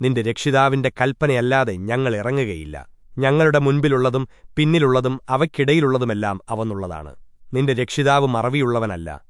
നിന്റെ രക്ഷിതാവിന്റെ കൽപ്പനയല്ലാതെ ഞങ്ങൾ ഇറങ്ങുകയില്ല. ഞങ്ങളുടെ മുൻപിലുള്ളതും പിന്നിലുള്ളതും അവയ്ക്കിടയിലുള്ളതുമെല്ലാം അവന്നുള്ളതാണ്. നിന്റെ രക്ഷിതാവ് മറവിയുള്ളവനല്ല.